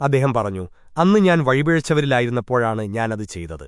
അദ്ദേഹം പറഞ്ഞു അന്ന് ഞാൻ വഴിപിഴച്ചവരിലായിരുന്നപ്പോഴാണ് ഞാനത് ചെയ്തത്.